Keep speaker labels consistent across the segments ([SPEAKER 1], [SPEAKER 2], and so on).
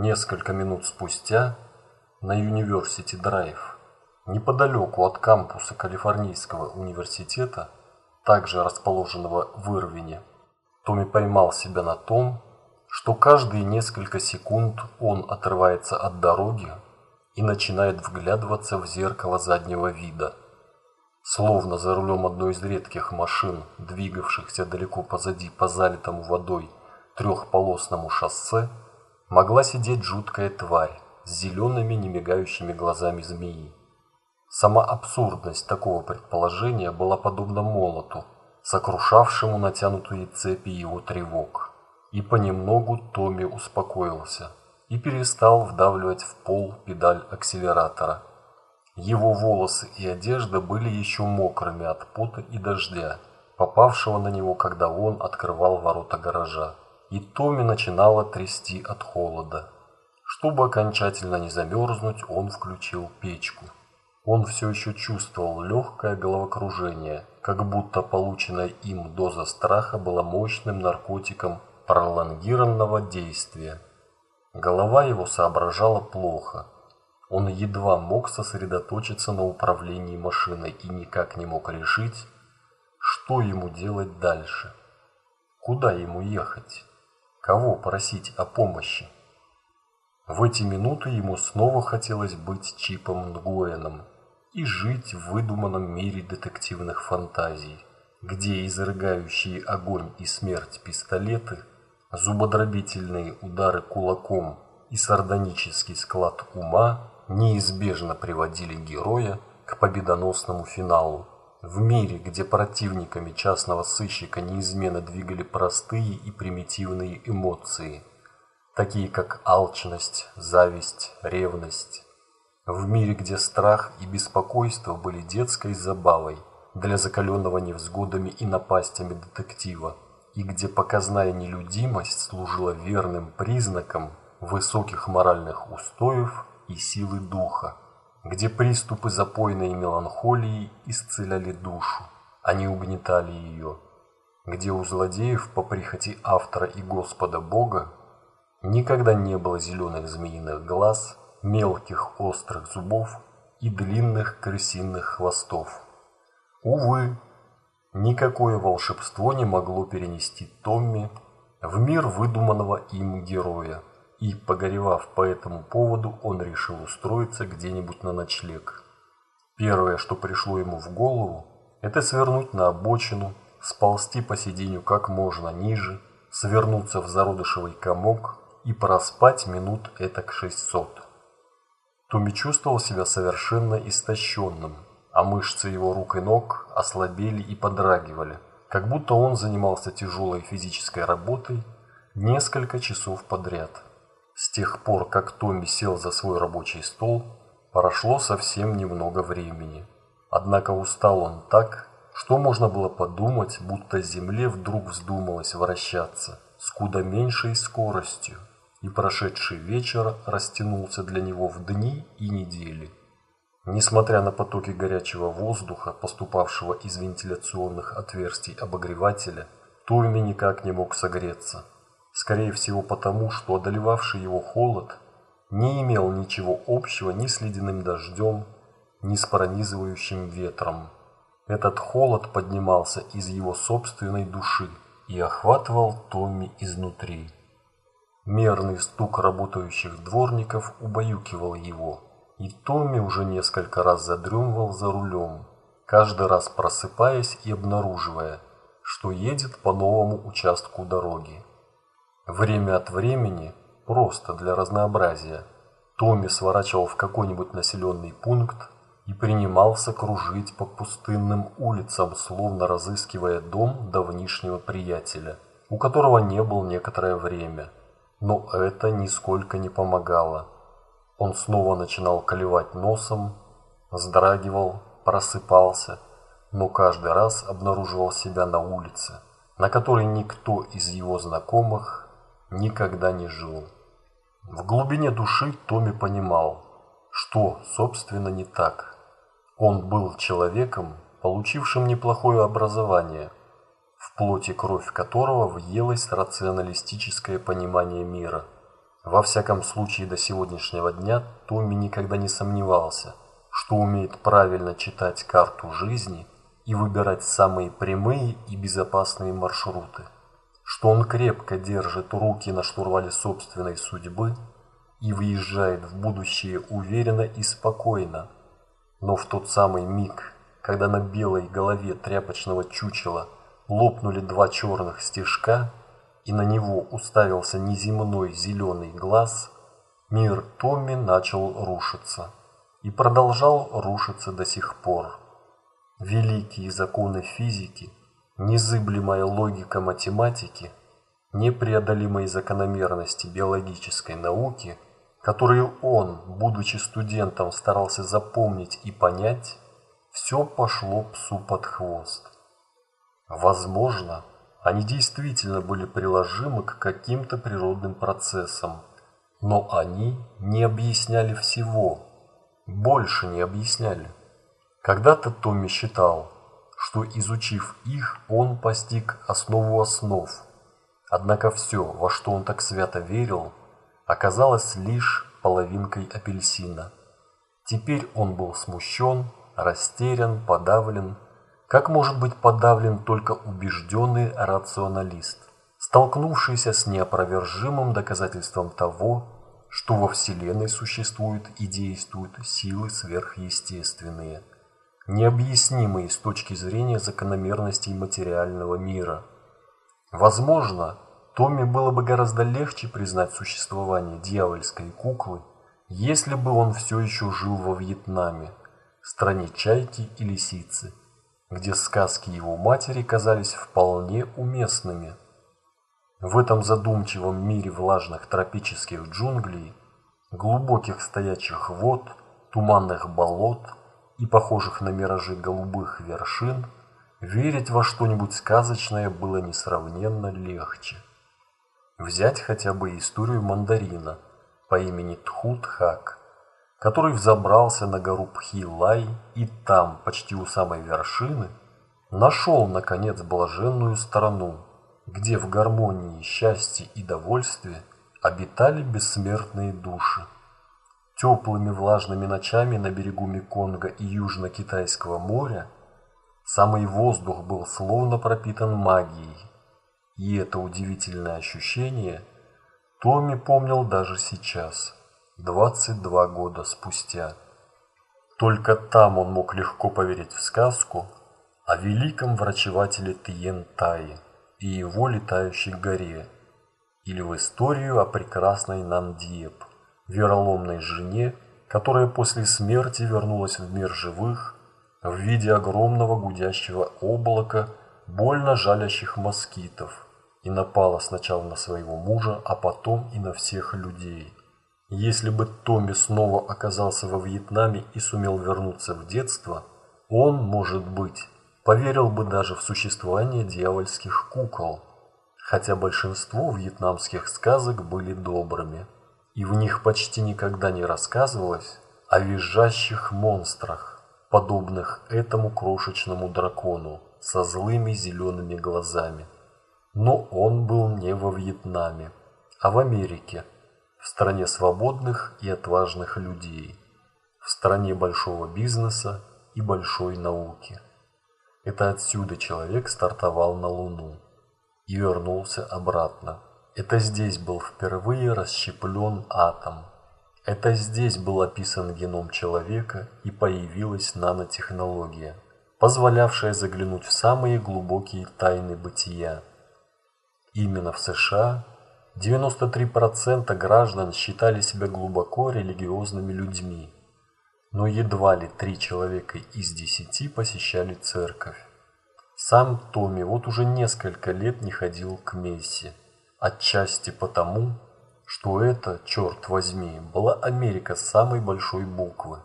[SPEAKER 1] Несколько минут спустя на Юниверсити Драйв, неподалеку от кампуса Калифорнийского университета, также расположенного в Ирвине, Томми поймал себя на том, что каждые несколько секунд он отрывается от дороги и начинает вглядываться в зеркало заднего вида. Словно за рулем одной из редких машин, двигавшихся далеко позади по залитому водой трехполосному шоссе, могла сидеть жуткая тварь с зелеными немигающими глазами змеи. Сама абсурдность такого предположения была подобна молоту, сокрушавшему натянутые цепи его тревог. И понемногу Томми успокоился и перестал вдавливать в пол педаль акселератора. Его волосы и одежда были еще мокрыми от пота и дождя, попавшего на него, когда он открывал ворота гаража. И Томми начинало трясти от холода. Чтобы окончательно не замерзнуть, он включил печку. Он все еще чувствовал легкое головокружение, как будто полученная им доза страха была мощным наркотиком пролонгированного действия. Голова его соображала плохо. Он едва мог сосредоточиться на управлении машиной и никак не мог решить, что ему делать дальше. Куда ему ехать? Кого просить о помощи? В эти минуты ему снова хотелось быть Чипом Нгуэном и жить в выдуманном мире детективных фантазий, где изрыгающие огонь и смерть пистолеты – зубодробительные удары кулаком и сардонический склад ума неизбежно приводили героя к победоносному финалу. В мире, где противниками частного сыщика неизменно двигали простые и примитивные эмоции, такие как алчность, зависть, ревность. В мире, где страх и беспокойство были детской забавой для закаленного невзгодами и напастями детектива и где показная нелюдимость служила верным признаком высоких моральных устоев и силы духа, где приступы запойной меланхолии исцеляли душу, а не угнетали ее, где у злодеев по прихоти автора и Господа Бога никогда не было зеленых змеиных глаз, мелких острых зубов и длинных крысиных хвостов. Увы, Никакое волшебство не могло перенести Томми в мир выдуманного им героя, и, погоревав по этому поводу, он решил устроиться где-нибудь на ночлег. Первое, что пришло ему в голову, это свернуть на обочину, сползти по сиденью как можно ниже, свернуться в зародышевый комок и проспать минут этак 600. Томми чувствовал себя совершенно истощенным, а мышцы его рук и ног ослабели и подрагивали, как будто он занимался тяжелой физической работой несколько часов подряд. С тех пор, как Томми сел за свой рабочий стол, прошло совсем немного времени. Однако устал он так, что можно было подумать, будто Земле вдруг вздумалось вращаться с куда меньшей скоростью, и прошедший вечер растянулся для него в дни и недели. Несмотря на потоки горячего воздуха, поступавшего из вентиляционных отверстий обогревателя, Томми никак не мог согреться. Скорее всего потому, что одолевавший его холод не имел ничего общего ни с ледяным дождем, ни с пронизывающим ветром. Этот холод поднимался из его собственной души и охватывал Томми изнутри. Мерный стук работающих дворников убаюкивал его. И Томми уже несколько раз задремывал за рулем, каждый раз просыпаясь и обнаруживая, что едет по новому участку дороги. Время от времени, просто для разнообразия, Томми сворачивал в какой-нибудь населенный пункт и принимался кружить по пустынным улицам, словно разыскивая дом давнишнего приятеля, у которого не был некоторое время. Но это нисколько не помогало. Он снова начинал колевать носом, вздрагивал, просыпался, но каждый раз обнаруживал себя на улице, на которой никто из его знакомых никогда не жил. В глубине души Томми понимал, что, собственно, не так. Он был человеком, получившим неплохое образование, в плоти кровь которого въелось рационалистическое понимание мира – Во всяком случае до сегодняшнего дня Томми никогда не сомневался, что умеет правильно читать карту жизни и выбирать самые прямые и безопасные маршруты, что он крепко держит руки на штурвале собственной судьбы и въезжает в будущее уверенно и спокойно, но в тот самый миг, когда на белой голове тряпочного чучела лопнули два черных стежка, и на него уставился неземной зеленый глаз, мир Томми начал рушиться и продолжал рушиться до сих пор. Великие законы физики, незыблемая логика математики, непреодолимые закономерности биологической науки, которые он, будучи студентом, старался запомнить и понять, все пошло псу под хвост. Возможно, они действительно были приложимы к каким-то природным процессам, но они не объясняли всего, больше не объясняли. Когда-то Томми считал, что изучив их, он постиг основу основ. Однако все, во что он так свято верил, оказалось лишь половинкой апельсина. Теперь он был смущен, растерян, подавлен, как может быть подавлен только убежденный рационалист, столкнувшийся с неопровержимым доказательством того, что во Вселенной существуют и действуют силы сверхъестественные, необъяснимые с точки зрения закономерностей материального мира. Возможно, Томми было бы гораздо легче признать существование дьявольской куклы, если бы он все еще жил во Вьетнаме, стране чайки и лисицы где сказки его матери казались вполне уместными. В этом задумчивом мире влажных тропических джунглей, глубоких стоячих вод, туманных болот и похожих на миражи голубых вершин, верить во что-нибудь сказочное было несравненно легче. Взять хотя бы историю мандарина по имени Тхут-Хак который взобрался на гору Пхилай и там, почти у самой вершины, нашел, наконец, блаженную страну, где в гармонии, счастье и довольстве обитали бессмертные души. Теплыми влажными ночами на берегу Меконга и Южно-Китайского моря самый воздух был словно пропитан магией, и это удивительное ощущение Томми помнил даже сейчас – 22 года спустя. Только там он мог легко поверить в сказку о великом врачевателе Тиен Таи и его летающей горе, или в историю о прекрасной Нандиеп, вероломной жене, которая после смерти вернулась в мир живых в виде огромного гудящего облака больно жалящих москитов и напала сначала на своего мужа, а потом и на всех людей. Если бы Томми снова оказался во Вьетнаме и сумел вернуться в детство, он, может быть, поверил бы даже в существование дьявольских кукол, хотя большинство вьетнамских сказок были добрыми, и в них почти никогда не рассказывалось о визжащих монстрах, подобных этому крошечному дракону со злыми зелеными глазами. Но он был не во Вьетнаме, а в Америке – в стране свободных и отважных людей, в стране большого бизнеса и большой науки. Это отсюда человек стартовал на Луну и вернулся обратно. Это здесь был впервые расщеплен атом. Это здесь был описан геном человека и появилась нанотехнология, позволявшая заглянуть в самые глубокие тайны бытия. Именно в США 93% граждан считали себя глубоко религиозными людьми, но едва ли три человека из десяти посещали церковь. Сам Томми вот уже несколько лет не ходил к мессе, отчасти потому, что это, черт возьми, была Америка самой большой буквы,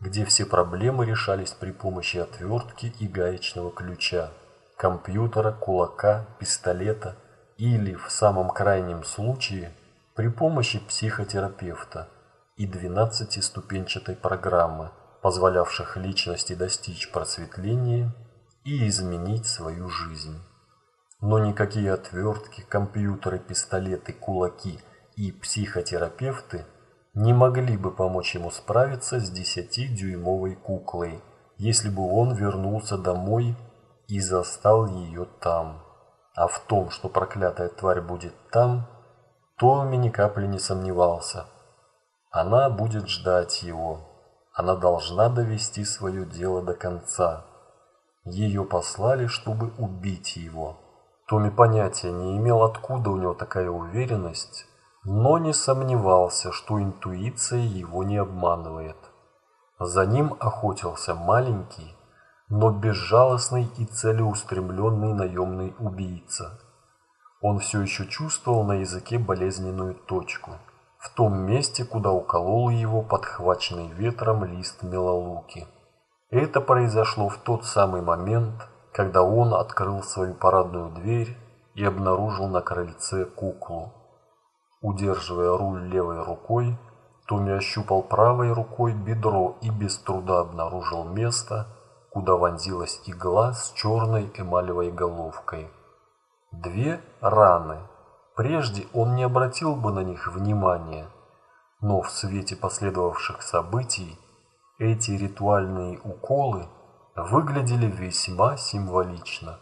[SPEAKER 1] где все проблемы решались при помощи отвертки и гаечного ключа, компьютера, кулака, пистолета – или, в самом крайнем случае, при помощи психотерапевта и 12-ступенчатой программы, позволявших личности достичь просветления и изменить свою жизнь. Но никакие отвертки, компьютеры, пистолеты, кулаки и психотерапевты не могли бы помочь ему справиться с десятидюймовой куклой, если бы он вернулся домой и застал ее там. А в том, что проклятая тварь будет там, Томми ни капли не сомневался. Она будет ждать его. Она должна довести свое дело до конца. Ее послали, чтобы убить его. Томми понятия не имел, откуда у него такая уверенность, но не сомневался, что интуиция его не обманывает. За ним охотился маленький, но безжалостный и целеустремленный наемный убийца. Он все еще чувствовал на языке болезненную точку, в том месте, куда уколол его подхваченный ветром лист мелолуки. Это произошло в тот самый момент, когда он открыл свою парадную дверь и обнаружил на крыльце куклу. Удерживая руль левой рукой, Томми ощупал правой рукой бедро и без труда обнаружил место, куда вонзилась игла с черной эмалевой головкой. Две раны. Прежде он не обратил бы на них внимания, но в свете последовавших событий эти ритуальные уколы выглядели весьма символично.